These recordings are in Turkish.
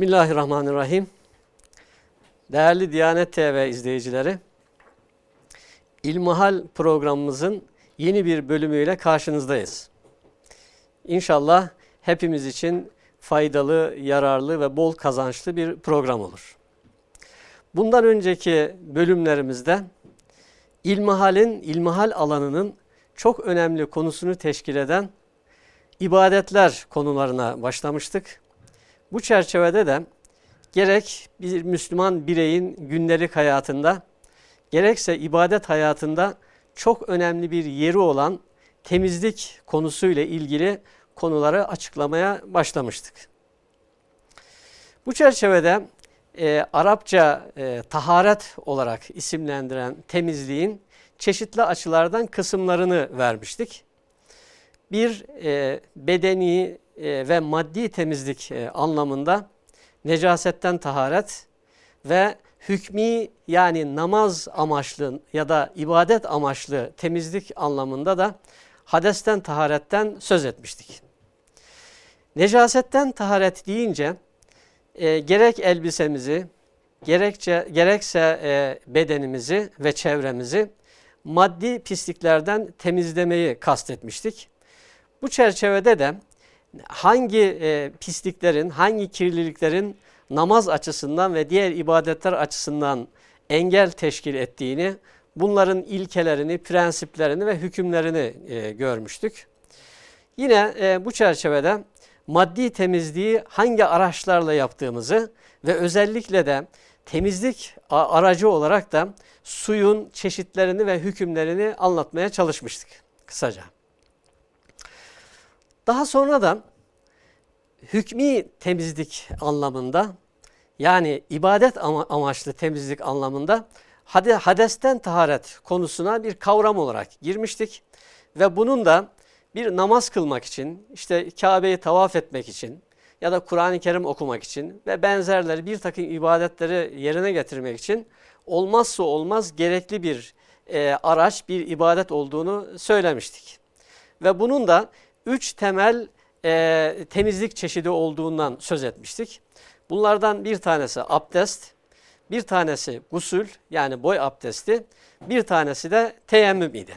Bismillahirrahmanirrahim. Değerli Diyanet TV izleyicileri, İlmihal programımızın yeni bir bölümüyle karşınızdayız. İnşallah hepimiz için faydalı, yararlı ve bol kazançlı bir program olur. Bundan önceki bölümlerimizde İlmihal'in, İlmihal alanının çok önemli konusunu teşkil eden ibadetler konularına başlamıştık. Bu çerçevede de gerek bir Müslüman bireyin gündelik hayatında gerekse ibadet hayatında çok önemli bir yeri olan temizlik konusuyla ilgili konuları açıklamaya başlamıştık. Bu çerçevede e, Arapça e, taharet olarak isimlendiren temizliğin çeşitli açılardan kısımlarını vermiştik. Bir e, bedeni e, ve maddi temizlik e, anlamında necasetten taharet ve hükmi yani namaz amaçlı ya da ibadet amaçlı temizlik anlamında da hadesten taharetten söz etmiştik. Necasetten taharet deyince e, gerek elbisemizi gerekçe, gerekse e, bedenimizi ve çevremizi maddi pisliklerden temizlemeyi kastetmiştik. Bu çerçevede de hangi e, pisliklerin, hangi kirliliklerin namaz açısından ve diğer ibadetler açısından engel teşkil ettiğini, bunların ilkelerini, prensiplerini ve hükümlerini e, görmüştük. Yine e, bu çerçevede maddi temizliği hangi araçlarla yaptığımızı ve özellikle de temizlik aracı olarak da suyun çeşitlerini ve hükümlerini anlatmaya çalışmıştık kısaca. Daha sonra da hükmi temizlik anlamında yani ibadet amaçlı temizlik anlamında hadesten taharet konusuna bir kavram olarak girmiştik. Ve bunun da bir namaz kılmak için, işte Kabe'yi tavaf etmek için ya da Kur'an-ı Kerim okumak için ve benzerleri bir takım ibadetleri yerine getirmek için olmazsa olmaz gerekli bir e, araç, bir ibadet olduğunu söylemiştik. Ve bunun da üç temel e, temizlik çeşidi olduğundan söz etmiştik. Bunlardan bir tanesi abdest, bir tanesi gusül yani boy abdesti, bir tanesi de teyemmüm idi.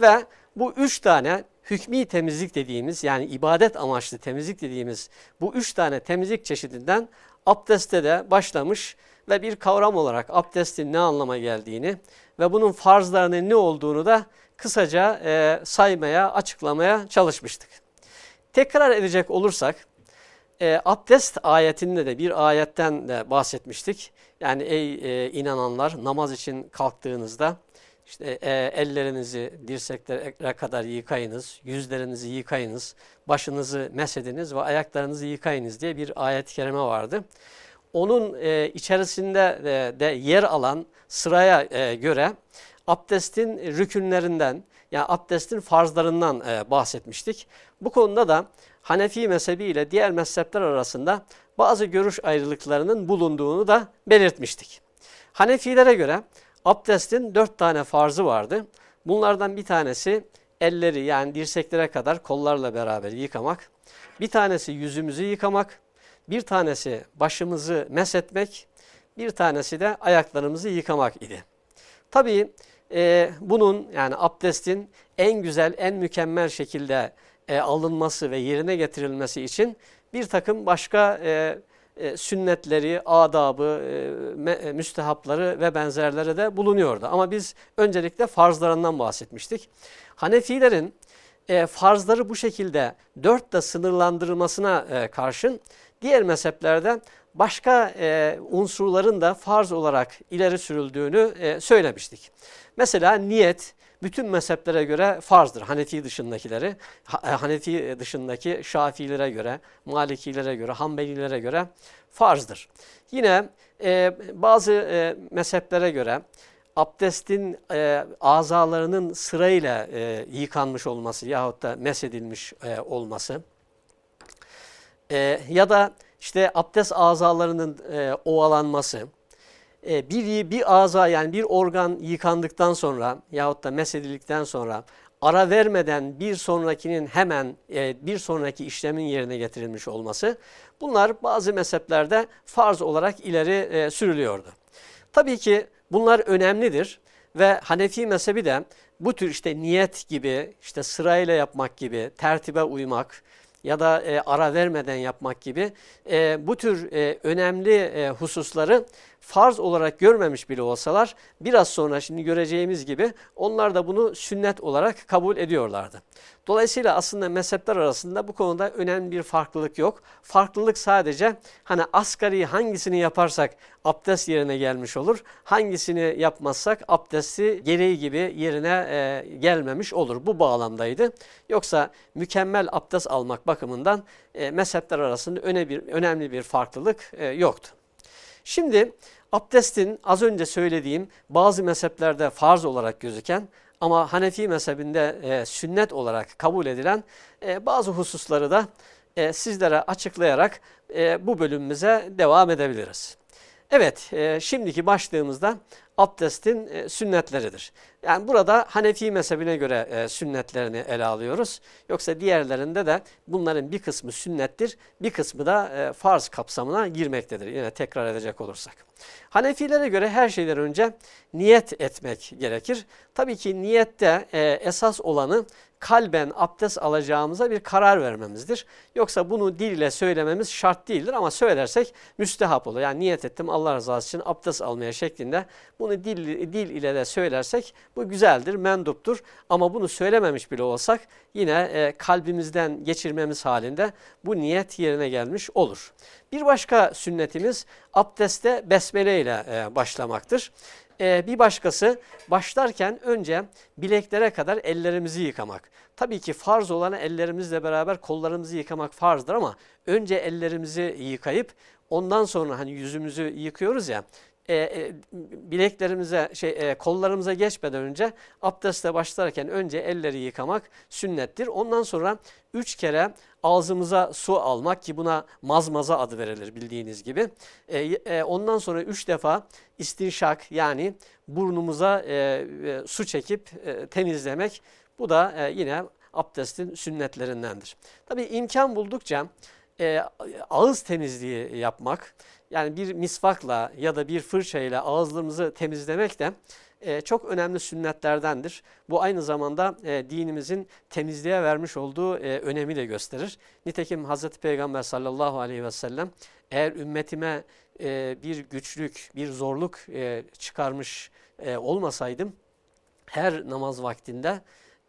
Ve bu üç tane hükmi temizlik dediğimiz yani ibadet amaçlı temizlik dediğimiz bu üç tane temizlik çeşidinden abdeste de başlamış ve bir kavram olarak abdestin ne anlama geldiğini ve bunun farzlarının ne olduğunu da kısaca e, saymaya, açıklamaya çalışmıştık. Tekrar edecek olursak, e, abdest ayetinde de bir ayetten de bahsetmiştik. Yani ey e, inananlar namaz için kalktığınızda işte e, ellerinizi dirseklere kadar yıkayınız, yüzlerinizi yıkayınız, başınızı mesediniz ve ayaklarınızı yıkayınız diye bir ayet-i kerime vardı. Onun e, içerisinde de, de yer alan sıraya e, göre abdestin rükünlerinden yani abdestin farzlarından e, bahsetmiştik. Bu konuda da Hanefi mezhebi ile diğer mezhepler arasında bazı görüş ayrılıklarının bulunduğunu da belirtmiştik. Hanefilere göre abdestin dört tane farzı vardı. Bunlardan bir tanesi elleri yani dirseklere kadar kollarla beraber yıkamak. Bir tanesi yüzümüzü yıkamak. Bir tanesi başımızı mesetmek. Bir tanesi de ayaklarımızı yıkamak idi. Tabii e, bunun yani abdestin en güzel, en mükemmel şekilde e, alınması ve yerine getirilmesi için bir takım başka e, e, sünnetleri, adabı, e, e, müstehapları ve benzerleri de bulunuyordu. Ama biz öncelikle farzlarından bahsetmiştik. Hanefilerin e, farzları bu şekilde dörtle sınırlandırılmasına e, karşın diğer mezheplerde başka e, unsurların da farz olarak ileri sürüldüğünü e, söylemiştik. Mesela niyet bütün mezheplere göre farzdır. Hanefi dışındakileri, e, Hanefi dışındaki Şafilere göre, Malikilere göre, Hanbelilere göre farzdır. Yine e, bazı e, mezheplere göre abdestin e, azalarının sırayla e, yıkanmış olması yahut da mesedilmiş e, olması e, ya da işte abdest azalarının e, ovalanması, e, bir, bir aza yani bir organ yıkandıktan sonra yahut da mesedildikten sonra ara vermeden bir sonrakinin hemen e, bir sonraki işlemin yerine getirilmiş olması bunlar bazı mezheplerde farz olarak ileri e, sürülüyordu. Tabii ki bunlar önemlidir ve Hanefi mezhebi de bu tür işte niyet gibi, işte sırayla yapmak gibi, tertibe uymak, ya da e, ara vermeden yapmak gibi e, bu tür e, önemli hususları farz olarak görmemiş bile olsalar biraz sonra şimdi göreceğimiz gibi onlar da bunu sünnet olarak kabul ediyorlardı. Dolayısıyla aslında mezhepler arasında bu konuda önemli bir farklılık yok. Farklılık sadece hani asgari hangisini yaparsak abdest yerine gelmiş olur. Hangisini yapmazsak abdesti gereği gibi yerine e, gelmemiş olur. Bu bağlamdaydı. Yoksa mükemmel abdest almak bakımından e, mezhepler arasında öne bir, önemli bir farklılık e, yoktu. Şimdi abdestin az önce söylediğim bazı mezheplerde farz olarak gözüken ama Hanefi mezhebinde e, sünnet olarak kabul edilen e, bazı hususları da e, sizlere açıklayarak e, bu bölümümüze devam edebiliriz. Evet, e, şimdiki başlığımızda abdestin e, sünnetleridir. Yani burada Hanefi mezhebine göre e, sünnetlerini ele alıyoruz. Yoksa diğerlerinde de bunların bir kısmı sünnettir, bir kısmı da e, farz kapsamına girmektedir. Yine tekrar edecek olursak. Hanefilere göre her şeyden önce niyet etmek gerekir. Tabii ki niyette e, esas olanı kalben abdest alacağımıza bir karar vermemizdir. Yoksa bunu dil ile söylememiz şart değildir ama söylersek müstehap olur. Yani niyet ettim Allah rızası için abdest almaya şeklinde bunu dil, dil ile de söylersek bu güzeldir, menduptur. Ama bunu söylememiş bile olsak yine e, kalbimizden geçirmemiz halinde bu niyet yerine gelmiş olur. Bir başka sünnetimiz abdeste besmele ile e, başlamaktır. E, bir başkası başlarken önce bileklere kadar ellerimizi yıkamak. Tabii ki farz olan ellerimizle beraber kollarımızı yıkamak farzdır ama önce ellerimizi yıkayıp ondan sonra hani yüzümüzü yıkıyoruz ya e, e, bileklerimize şey e, kollarımıza geçmeden önce abdeste başlarken önce elleri yıkamak sünnettir. Ondan sonra üç kere ağzımıza su almak ki buna mazmaza adı verilir bildiğiniz gibi. E, e, ondan sonra üç defa istinşak yani burnumuza e, e, su çekip e, temizlemek bu da e, yine abdestin sünnetlerindendir. Tabi imkan buldukça e, ağız temizliği yapmak yani bir misvakla ya da bir fırçayla ağızlarımızı temizlemek de e, çok önemli sünnetlerdendir. Bu aynı zamanda e, dinimizin temizliğe vermiş olduğu e, önemi de gösterir. Nitekim Hazreti Peygamber sallallahu aleyhi ve sellem eğer ümmetime e, bir güçlük, bir zorluk e, çıkarmış e, olmasaydım her namaz vaktinde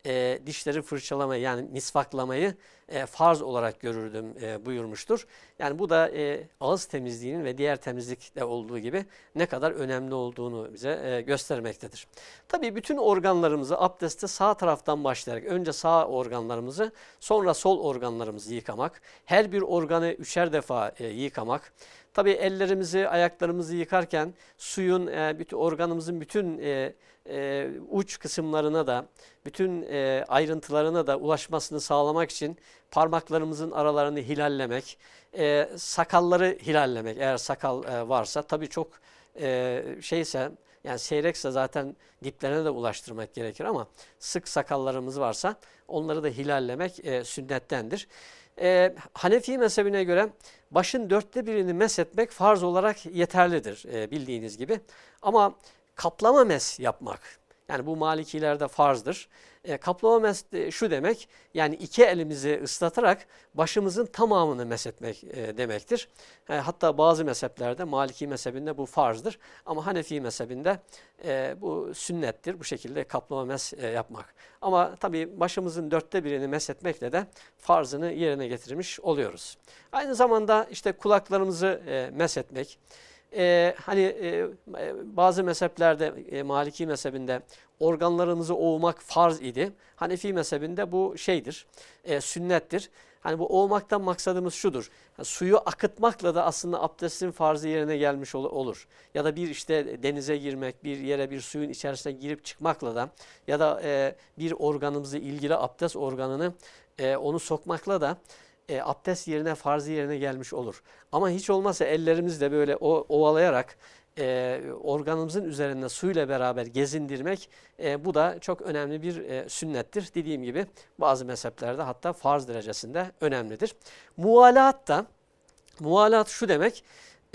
e, dişleri fırçalamayı yani misvaklamayı e, farz olarak görürdüm e, buyurmuştur. Yani bu da e, ağız temizliğinin ve diğer temizlikte olduğu gibi ne kadar önemli olduğunu bize e, göstermektedir. Tabii bütün organlarımızı abdestte sağ taraftan başlayarak önce sağ organlarımızı sonra sol organlarımızı yıkamak, her bir organı üçer defa e, yıkamak, Tabii ellerimizi, ayaklarımızı yıkarken suyun e, bütün organımızın bütün e, e, uç kısımlarına da, bütün e, ayrıntılarına da ulaşmasını sağlamak için parmaklarımızın aralarını hilallemek, e, sakalları hilallemek eğer sakal e, varsa tabii çok e, şeyse yani seyrekse zaten diplerine de ulaştırmak gerekir ama sık sakallarımız varsa onları da hilallemek e, sünnettendir. E, Hanefi mezhebine göre başın dörtte birini meshetmek farz olarak yeterlidir e, bildiğiniz gibi. Ama kaplama mes yapmak yani bu malikilerde farzdır. E, kaplama mes e, şu demek yani iki elimizi ıslatarak başımızın tamamını meshetmek e, demektir. E, hatta bazı mezheplerde Maliki mezhebinde bu farzdır ama Hanefi mezhebinde e, bu sünnettir bu şekilde kaplama mes e, yapmak. Ama tabii başımızın dörtte birini meshetmekle de farzını yerine getirmiş oluyoruz. Aynı zamanda işte kulaklarımızı e, meshetmek, e, hani e, bazı mezheplerde e, Maliki mezhebinde organlarımızı ovmak farz idi. Hanefi mezhebinde bu şeydir, e, sünnettir. Hani bu ovmaktan maksadımız şudur. Yani suyu akıtmakla da aslında abdestin farzı yerine gelmiş ol olur. Ya da bir işte denize girmek, bir yere bir suyun içerisine girip çıkmakla da ya da e, bir organımızı ilgili abdest organını e, onu sokmakla da e, abdest yerine farzı yerine gelmiş olur. Ama hiç olmazsa ellerimizle böyle o, ovalayarak e, organımızın üzerinde suyla beraber gezindirmek e, bu da çok önemli bir e, sünnettir. Dediğim gibi bazı mezheplerde hatta farz derecesinde önemlidir. Muvalat da muvalat şu demek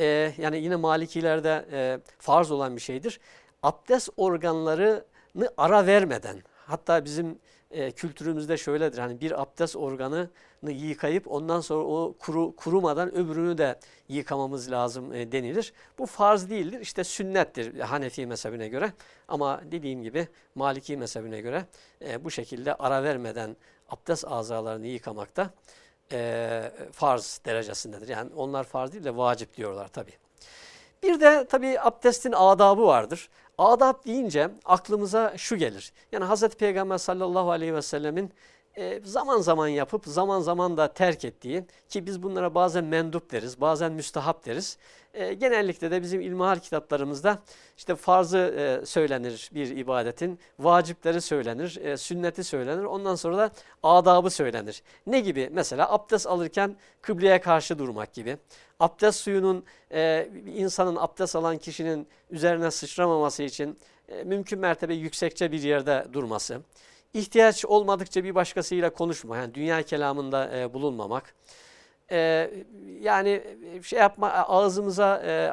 e, yani yine Malikilerde e, farz olan bir şeydir. Abdest organlarını ara vermeden hatta bizim e, kültürümüzde şöyledir. Hani bir abdest organını yıkayıp ondan sonra o kuru, kurumadan öbürünü de yıkamamız lazım e, denilir. Bu farz değildir. İşte sünnettir Hanefi mezhebine göre. Ama dediğim gibi Maliki mezhebine göre e, bu şekilde ara vermeden abdest azalarını yıkamakta e, farz derecesindedir. Yani onlar farz değil de vacip diyorlar tabi. Bir de tabi abdestin adabı vardır. Adab deyince aklımıza şu gelir. Yani Hazreti Peygamber sallallahu aleyhi ve sellemin e, zaman zaman yapıp zaman zaman da terk ettiği ki biz bunlara bazen mendup deriz, bazen müstahap deriz. E, genellikle de bizim ilmihal kitaplarımızda işte farzı e, söylenir bir ibadetin, vacipleri söylenir, e, sünneti söylenir. Ondan sonra da adabı söylenir. Ne gibi? Mesela abdest alırken kıbleye karşı durmak gibi. Abdest suyunun e, insanın abdest alan kişinin üzerine sıçramaması için e, mümkün mertebe yüksekçe bir yerde durması ihtiyaç olmadıkça bir başkasıyla konuşma. Yani dünya kelamında e, bulunmamak. E, yani şey yapma ağzımıza e,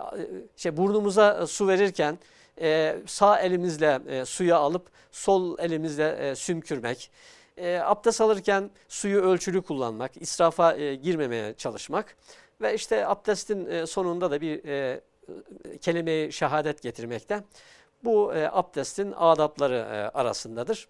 şey burnumuza su verirken e, sağ elimizle e, suyu alıp sol elimizle e, sümkürmek. E, abdest alırken suyu ölçülü kullanmak, israfa e, girmemeye çalışmak ve işte abdestin e, sonunda da bir e, kelime-i şehadet getirmekte. Bu e, abdestin adapları e, arasındadır.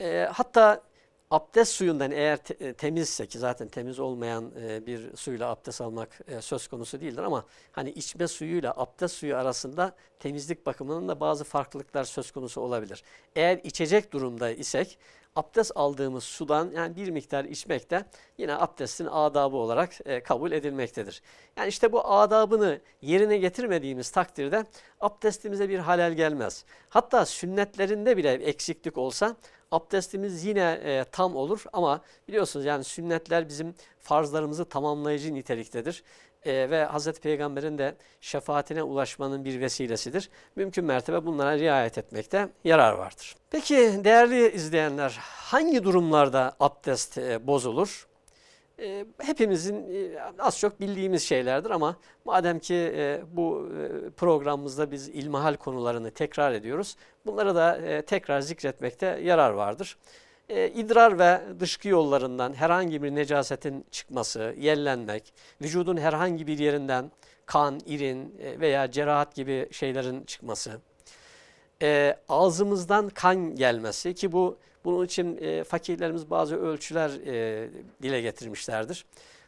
E, hatta abdest suyundan eğer te, e, temizse ki zaten temiz olmayan e, bir suyla abdest almak e, söz konusu değildir ama hani içme suyuyla abdest suyu arasında temizlik bakımından da bazı farklılıklar söz konusu olabilir. Eğer içecek durumda isek abdest aldığımız sudan yani bir miktar içmek de yine abdestin adabı olarak e, kabul edilmektedir. Yani işte bu adabını yerine getirmediğimiz takdirde abdestimize bir halel gelmez. Hatta sünnetlerinde bile eksiklik olsa abdestimiz yine e, tam olur ama biliyorsunuz yani sünnetler bizim farzlarımızı tamamlayıcı niteliktedir. E, ve Hazreti Peygamber'in de şefaatine ulaşmanın bir vesilesidir. Mümkün mertebe bunlara riayet etmekte yarar vardır. Peki değerli izleyenler hangi durumlarda abdest e, bozulur? e, hepimizin e, az çok bildiğimiz şeylerdir ama madem ki e, bu e, programımızda biz ilmihal konularını tekrar ediyoruz, bunları da e, tekrar zikretmekte yarar vardır. E, idrar ve dışkı yollarından herhangi bir necasetin çıkması, yellenmek, vücudun herhangi bir yerinden kan, irin e, veya cerahat gibi şeylerin çıkması, e, ağzımızdan kan gelmesi ki bu bunun için e, fakirlerimiz bazı ölçüler e, dile getirmişlerdir.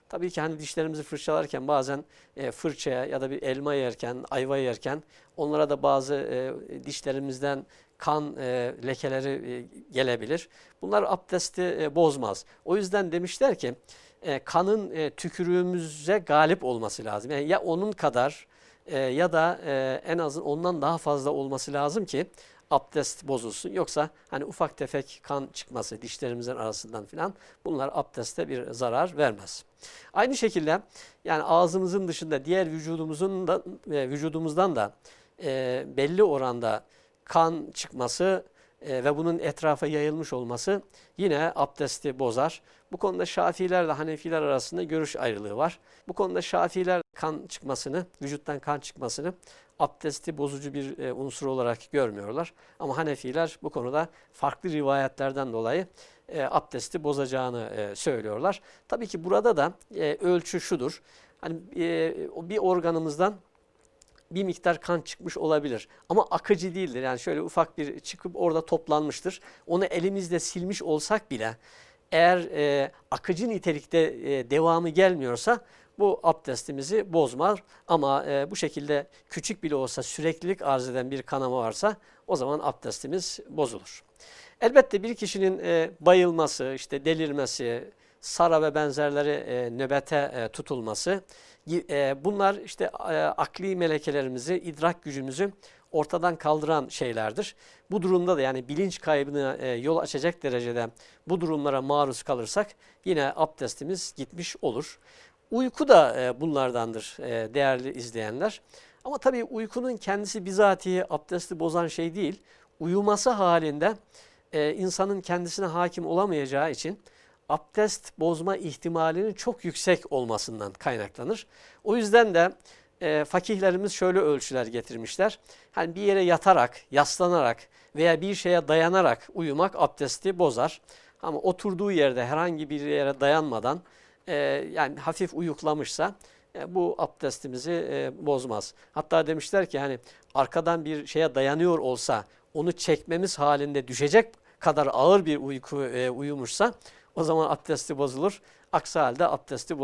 Tabii ki hani dişlerimizi fırçalarken bazen e, fırçaya ya da bir elma yerken, ayva yerken onlara da bazı e, dişlerimizden kan e, lekeleri e, gelebilir. Bunlar abdesti e, bozmaz. O yüzden demişler ki e, kanın e, tükürüğümüze galip olması lazım. Yani ya onun kadar e, ya da e, en azın ondan daha fazla olması lazım ki abdest bozulsun. Yoksa hani ufak tefek kan çıkması dişlerimizin arasından filan bunlar abdeste bir zarar vermez. Aynı şekilde yani ağzımızın dışında diğer vücudumuzun da e, vücudumuzdan da e, belli oranda kan çıkması e, ve bunun etrafa yayılmış olması yine abdesti bozar. Bu konuda Şafiiler Hanefiler arasında görüş ayrılığı var. Bu konuda Şafiiler kan çıkmasını, vücuttan kan çıkmasını abdesti bozucu bir e, unsur olarak görmüyorlar. Ama Hanefiler bu konuda farklı rivayetlerden dolayı e, abdesti bozacağını e, söylüyorlar. Tabii ki burada da ölçü şudur. Hani bir organımızdan bir miktar kan çıkmış olabilir. Ama akıcı değildir. Yani şöyle ufak bir çıkıp orada toplanmıştır. Onu elimizle silmiş olsak bile eğer e, akıcı nitelikte e, devamı gelmiyorsa bu abdestimizi bozmaz. Ama e, bu şekilde küçük bile olsa süreklilik arz eden bir kanama varsa o zaman abdestimiz bozulur. Elbette bir kişinin e, bayılması, işte delirmesi, sara ve benzerleri e, nöbete e, tutulması bunlar işte e, akli melekelerimizi, idrak gücümüzü ortadan kaldıran şeylerdir. Bu durumda da yani bilinç kaybına e, yol açacak derecede bu durumlara maruz kalırsak yine abdestimiz gitmiş olur. Uyku da e, bunlardandır e, değerli izleyenler. Ama tabii uykunun kendisi bizatihi abdesti bozan şey değil. Uyuması halinde e, insanın kendisine hakim olamayacağı için abdest bozma ihtimalinin çok yüksek olmasından kaynaklanır. O yüzden de e, fakihlerimiz şöyle ölçüler getirmişler. Hani bir yere yatarak, yaslanarak veya bir şeye dayanarak uyumak abdesti bozar. Ama oturduğu yerde herhangi bir yere dayanmadan e, yani hafif uyuklamışsa e, bu abdestimizi e, bozmaz. Hatta demişler ki hani arkadan bir şeye dayanıyor olsa onu çekmemiz halinde düşecek kadar ağır bir uyku e, uyumuşsa o zaman abdesti bozulur. Aksi halde abdesti e,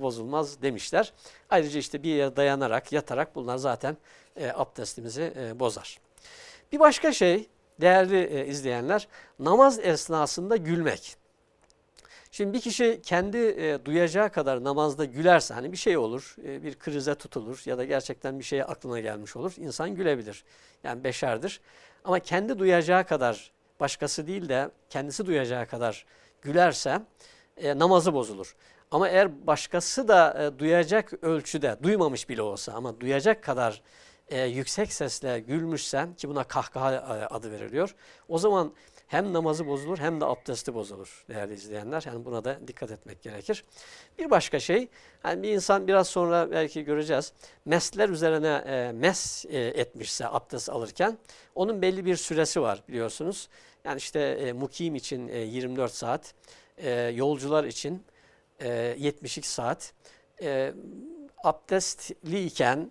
bozulmaz demişler. Ayrıca işte bir yere dayanarak, yatarak bunlar zaten e, abdestimizi e, bozar. Bir başka şey değerli izleyenler namaz esnasında gülmek. Şimdi bir kişi kendi e, duyacağı kadar namazda gülerse hani bir şey olur, e, bir krize tutulur ya da gerçekten bir şey aklına gelmiş olur. İnsan gülebilir. Yani beşerdir. Ama kendi duyacağı kadar başkası değil de kendisi duyacağı kadar gülerse e, namazı bozulur. Ama eğer başkası da e, duyacak ölçüde, duymamış bile olsa ama duyacak kadar e, yüksek sesle gülmüşse ki buna kahkaha e, adı veriliyor. O zaman hem namazı bozulur hem de abdesti bozulur değerli izleyenler. Yani buna da dikkat etmek gerekir. Bir başka şey, yani bir insan biraz sonra belki göreceğiz, mesler üzerine e, mes e, etmişse abdest alırken onun belli bir süresi var biliyorsunuz. Yani işte e, mukim için e, 24 saat, e, yolcular için e, 72 saat. E, abdestli iken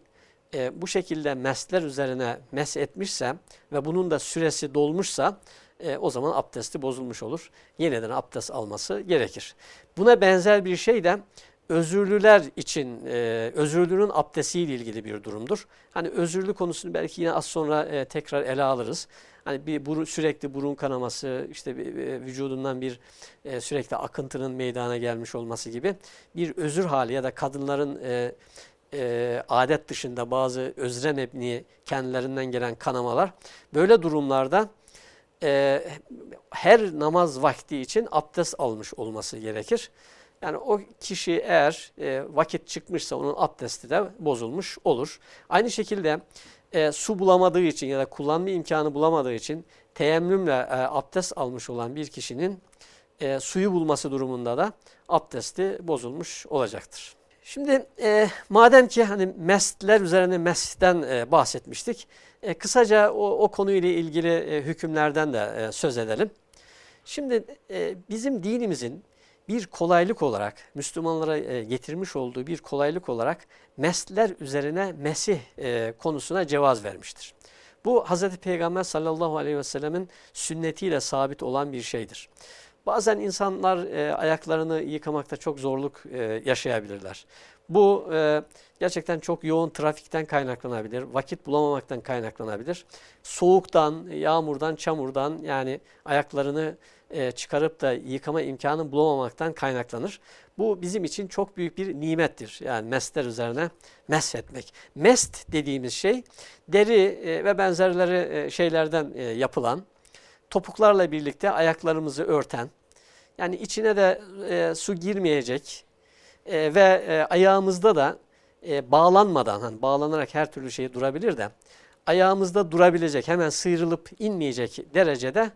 e, bu şekilde mesler üzerine mes etmişse ve bunun da süresi dolmuşsa e, o zaman abdesti bozulmuş olur. Yeniden abdest alması gerekir. Buna benzer bir şey de özürlüler için e, özürlünün abdestiyle ilgili bir durumdur. Hani özürlü konusunu belki yine az sonra e, tekrar ele alırız. Hani bir burun, sürekli burun kanaması, işte bir, e, vücudundan bir e, sürekli akıntının meydana gelmiş olması gibi bir özür hali ya da kadınların e, e, adet dışında bazı özre mebni kendilerinden gelen kanamalar. Böyle durumlarda e, her namaz vakti için abdest almış olması gerekir. Yani o kişi eğer e, vakit çıkmışsa onun abdesti de bozulmuş olur. Aynı şekilde e, su bulamadığı için ya da kullanma imkanı bulamadığı için teyemmümle e, abdest almış olan bir kişinin e, suyu bulması durumunda da abdesti bozulmuş olacaktır. Şimdi e, madem ki hani mesler üzerine mesten e, bahsetmiştik, e, kısaca o, o konuyla ilgili e, hükümlerden de e, söz edelim. Şimdi e, bizim dinimizin bir kolaylık olarak, Müslümanlara e, getirmiş olduğu bir kolaylık olarak mesler üzerine mesih e, konusuna cevaz vermiştir. Bu Hz. Peygamber sallallahu aleyhi ve sellemin sünnetiyle sabit olan bir şeydir. Bazen insanlar e, ayaklarını yıkamakta çok zorluk yaşayabilirler. Bu gerçekten çok yoğun trafikten kaynaklanabilir, vakit bulamamaktan kaynaklanabilir. Soğuktan, yağmurdan, çamurdan yani ayaklarını e, çıkarıp da yıkama imkanı bulamamaktan kaynaklanır. Bu bizim için çok büyük bir nimettir. Yani mesler üzerine mesh etmek. Mest dediğimiz şey deri e, ve benzerleri e, şeylerden yapılan, topuklarla birlikte ayaklarımızı örten, yani içine de su girmeyecek ve ayağımızda da bağlanmadan, hani bağlanarak her türlü şey durabilir de, ayağımızda durabilecek, hemen sıyrılıp inmeyecek derecede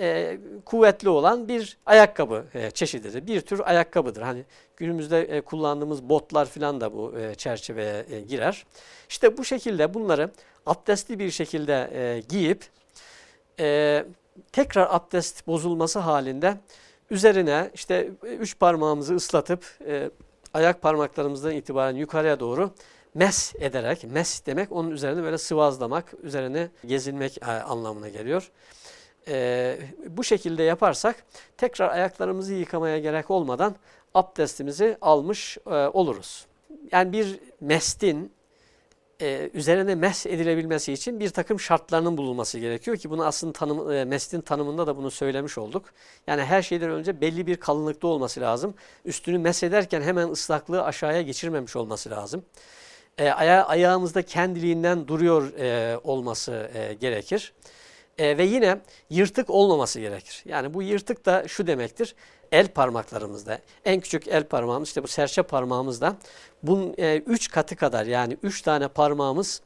e, kuvvetli olan bir ayakkabı e, çeşididir. Bir tür ayakkabıdır. Hani günümüzde e, kullandığımız botlar falan da bu e, çerçeveye e, girer. İşte bu şekilde bunları abdestli bir şekilde e, giyip e, tekrar abdest bozulması halinde üzerine işte üç parmağımızı ıslatıp e, ayak parmaklarımızdan itibaren yukarıya doğru mes ederek, mes demek onun üzerine böyle sıvazlamak, üzerine gezinmek e, anlamına geliyor. E, bu şekilde yaparsak tekrar ayaklarımızı yıkamaya gerek olmadan abdestimizi almış e, oluruz. Yani bir mestin e, üzerine mes edilebilmesi için bir takım şartlarının bulunması gerekiyor ki bunu aslında tanım, e, mestin tanımında da bunu söylemiş olduk. Yani her şeyden önce belli bir kalınlıkta olması lazım. Üstünü mes ederken hemen ıslaklığı aşağıya geçirmemiş olması lazım. E, aya, ayağımızda kendiliğinden duruyor e, olması e, gerekir. E, ve yine yırtık olmaması gerekir. Yani bu yırtık da şu demektir. el parmaklarımızda, en küçük el parmağımız işte bu serçe parmağımızda bunun e, üç katı kadar yani üç tane parmağımız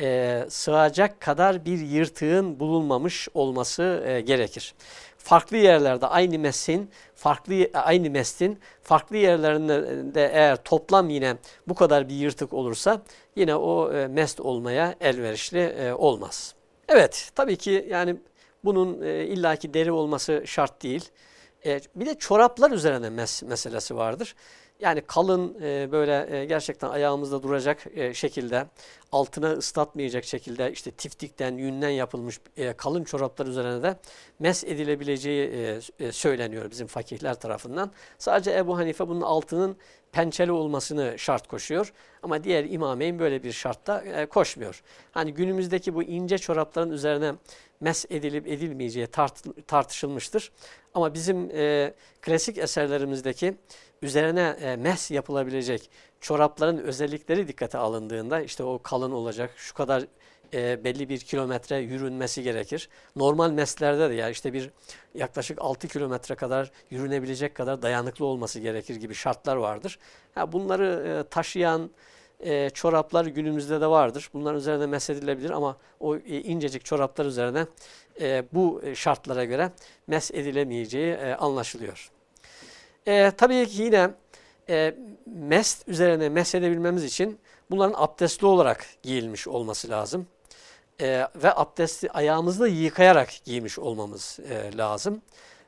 e, sığacak kadar bir yırtığın bulunmamış olması e, gerekir. Farklı yerlerde aynı mesin, farklı aynı mestin farklı yerlerinde eğer toplam yine bu kadar bir yırtık olursa yine o e, mest olmaya elverişli e, olmaz. Evet tabii ki yani bunun e, illaki deri olması şart değil. E, bir de çoraplar üzerine mes meselesi vardır. Yani kalın e, böyle e, gerçekten ayağımızda duracak e, şekilde altına ıslatmayacak şekilde işte tiftikten, yünden yapılmış e, kalın çoraplar üzerine de mes edilebileceği e, e, söyleniyor bizim fakihler tarafından. Sadece Ebu Hanife bunun altının pençeli olmasını şart koşuyor. Ama diğer imameyn böyle bir şartta e, koşmuyor. Hani günümüzdeki bu ince çorapların üzerine mes edilip edilmeyeceği tart, tartışılmıştır. Ama bizim e, klasik eserlerimizdeki üzerine e, mes yapılabilecek çorapların özellikleri dikkate alındığında işte o kalın olacak, şu kadar e, belli bir kilometre yürünmesi gerekir. Normal meslerde de ya işte bir yaklaşık 6 kilometre kadar yürünebilecek kadar dayanıklı olması gerekir gibi şartlar vardır. Ha, bunları e, taşıyan e, çoraplar günümüzde de vardır. Bunların üzerine mesedilebilir ama o e, incecik çoraplar üzerine e, bu şartlara göre mesedilemeyeceği e, anlaşılıyor. E, tabii ki yine e, mest üzerine mesedebilmemiz için bunların abdestli olarak giyilmiş olması lazım. E, ve abdesti ayağımızla yıkayarak giymiş olmamız e, lazım.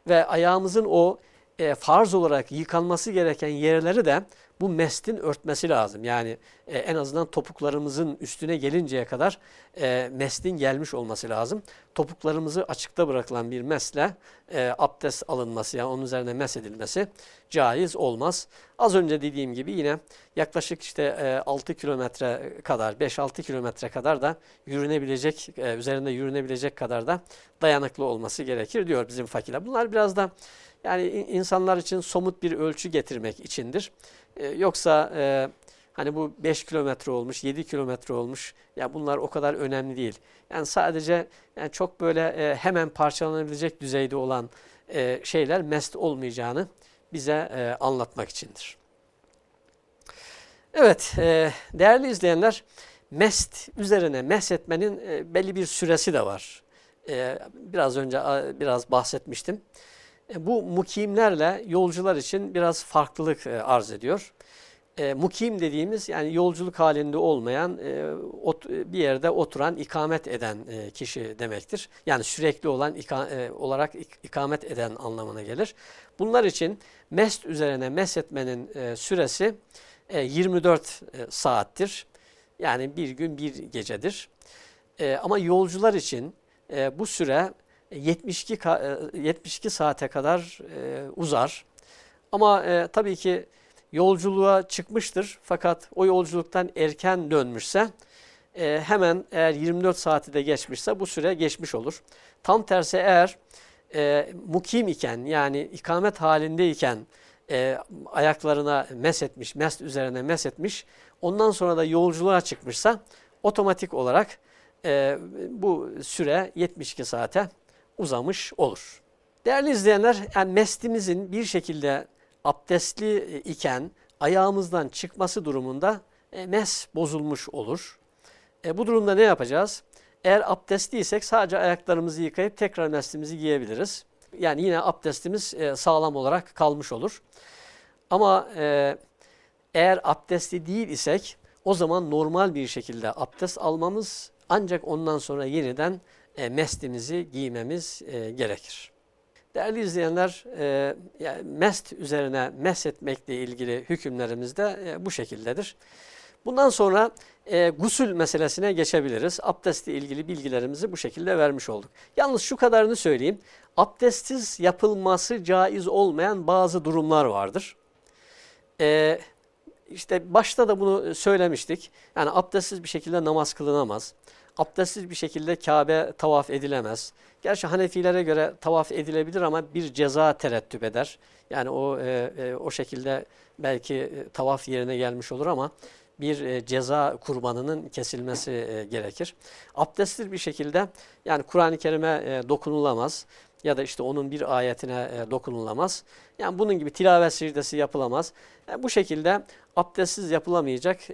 Ve ayağımızın o e, farz olarak yıkanması gereken yerleri de bu mestin örtmesi lazım. Yani e, en azından topuklarımızın üstüne gelinceye kadar e, mestin gelmiş olması lazım. Topuklarımızı açıkta bırakılan bir mesle e, abdest alınması yani onun üzerine mes edilmesi caiz olmaz. Az önce dediğim gibi yine yaklaşık işte e, 6 kilometre kadar 5-6 kilometre kadar da yürünebilecek e, üzerinde yürünebilecek kadar da dayanıklı olması gerekir diyor bizim fakirler. Bunlar biraz da yani insanlar için somut bir ölçü getirmek içindir. E, yoksa e, hani bu 5 kilometre olmuş, 7 kilometre olmuş ya bunlar o kadar önemli değil. Yani sadece yani çok böyle e, hemen parçalanabilecek düzeyde olan e, şeyler mest olmayacağını bize e, anlatmak içindir. Evet e, değerli izleyenler mest üzerine mest etmenin e, belli bir süresi de var. E, biraz önce biraz bahsetmiştim. E, bu mukimlerle yolcular için biraz farklılık e, arz ediyor. E, mukim dediğimiz yani yolculuk halinde olmayan bir yerde oturan ikamet eden kişi demektir. Yani sürekli olan olarak ik, ikamet eden anlamına gelir. Bunlar için mest üzerine mes etmenin e, süresi e, 24 e, saattir. Yani bir gün bir gecedir. Ama yolcular için bu süre 72 72 e, saate kadar e, uzar. Ama e, tabii ki yolculuğa çıkmıştır fakat o yolculuktan erken dönmüşse e, hemen eğer 24 saati de geçmişse bu süre geçmiş olur. Tam tersi eğer e, mukim iken yani ikamet halindeyken e, ayaklarına mes etmiş, mes üzerine mes etmiş ondan sonra da yolculuğa çıkmışsa otomatik olarak e, bu süre 72 saate uzamış olur. Değerli izleyenler, yani mestimizin bir şekilde abdestli iken ayağımızdan çıkması durumunda e, mes bozulmuş olur. E, bu durumda ne yapacağız? Eğer abdestliysek sadece ayaklarımızı yıkayıp tekrar meslimizi giyebiliriz. Yani yine abdestimiz e, sağlam olarak kalmış olur. Ama e, eğer abdestli değil isek o zaman normal bir şekilde abdest almamız ancak ondan sonra yeniden e, meslimizi giymemiz e, gerekir. Değerli izleyenler, e, yani mest üzerine mes etmekle ilgili hükümlerimiz de e, bu şekildedir. Bundan sonra e, gusül meselesine geçebiliriz. Abdestle ilgili bilgilerimizi bu şekilde vermiş olduk. Yalnız şu kadarını söyleyeyim. Abdestsiz yapılması caiz olmayan bazı durumlar vardır. E, işte başta da bunu söylemiştik. Yani abdestsiz bir şekilde namaz kılınamaz abdestsiz bir şekilde Kabe tavaf edilemez. Gerçi Hanefilere göre tavaf edilebilir ama bir ceza terettüp eder. Yani o e, e, o şekilde belki e, tavaf yerine gelmiş olur ama bir e, ceza kurbanının kesilmesi e, gerekir. Abdestsiz bir şekilde yani Kur'an-ı Kerim'e dokunulamaz. ya da işte onun bir ayetine dokunulamaz. Yani bunun gibi tilavet secdesi yapılamaz. Yani bu şekilde abdestsiz yapılamayacak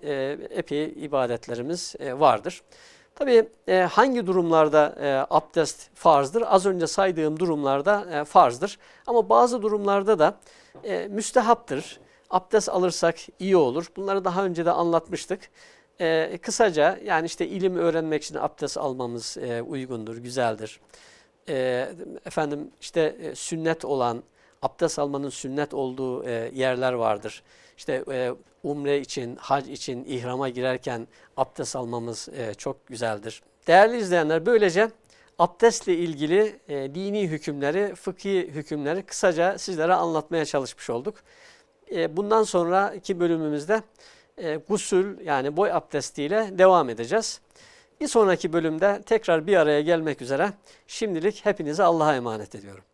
epey ibadetlerimiz vardır. Tabii e, hangi durumlarda e, abdest farzdır? Az önce saydığım durumlarda e, farzdır. Ama bazı durumlarda da e, müstehaptır. Abdest alırsak iyi olur. Bunları daha önce de anlatmıştık. Kısaca yani işte ilim öğrenmek için abdest almamız uygundur, güzeldir. Efendim işte sünnet olan, abdest almanın sünnet olduğu yerler vardır. İşte e, umre için, hac için ihrama girerken abdest almamız e, çok güzeldir. Değerli izleyenler böylece abdestle ilgili e, dini hükümleri, fıkhi hükümleri kısaca sizlere anlatmaya çalışmış olduk. E, bundan sonraki bölümümüzde e, gusül yani boy abdestiyle devam edeceğiz. Bir sonraki bölümde tekrar bir araya gelmek üzere şimdilik hepinizi Allah'a emanet ediyorum.